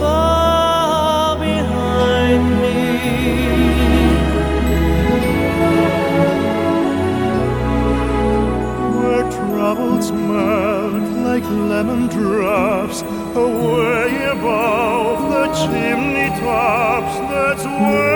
far behind me. Where troubles melt like lemon drops away above the chimney tops, that's where.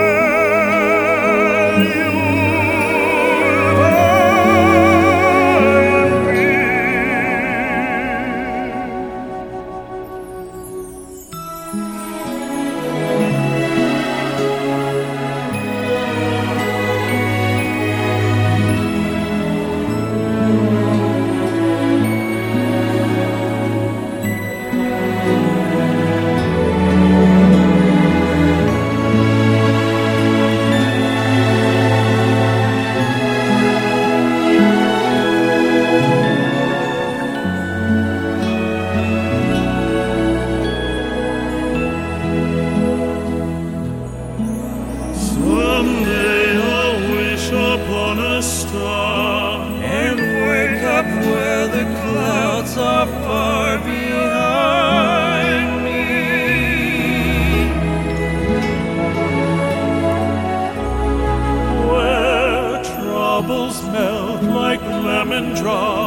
storm and wake up where the clouds are far behind me. Where troubles melt like lemon drops.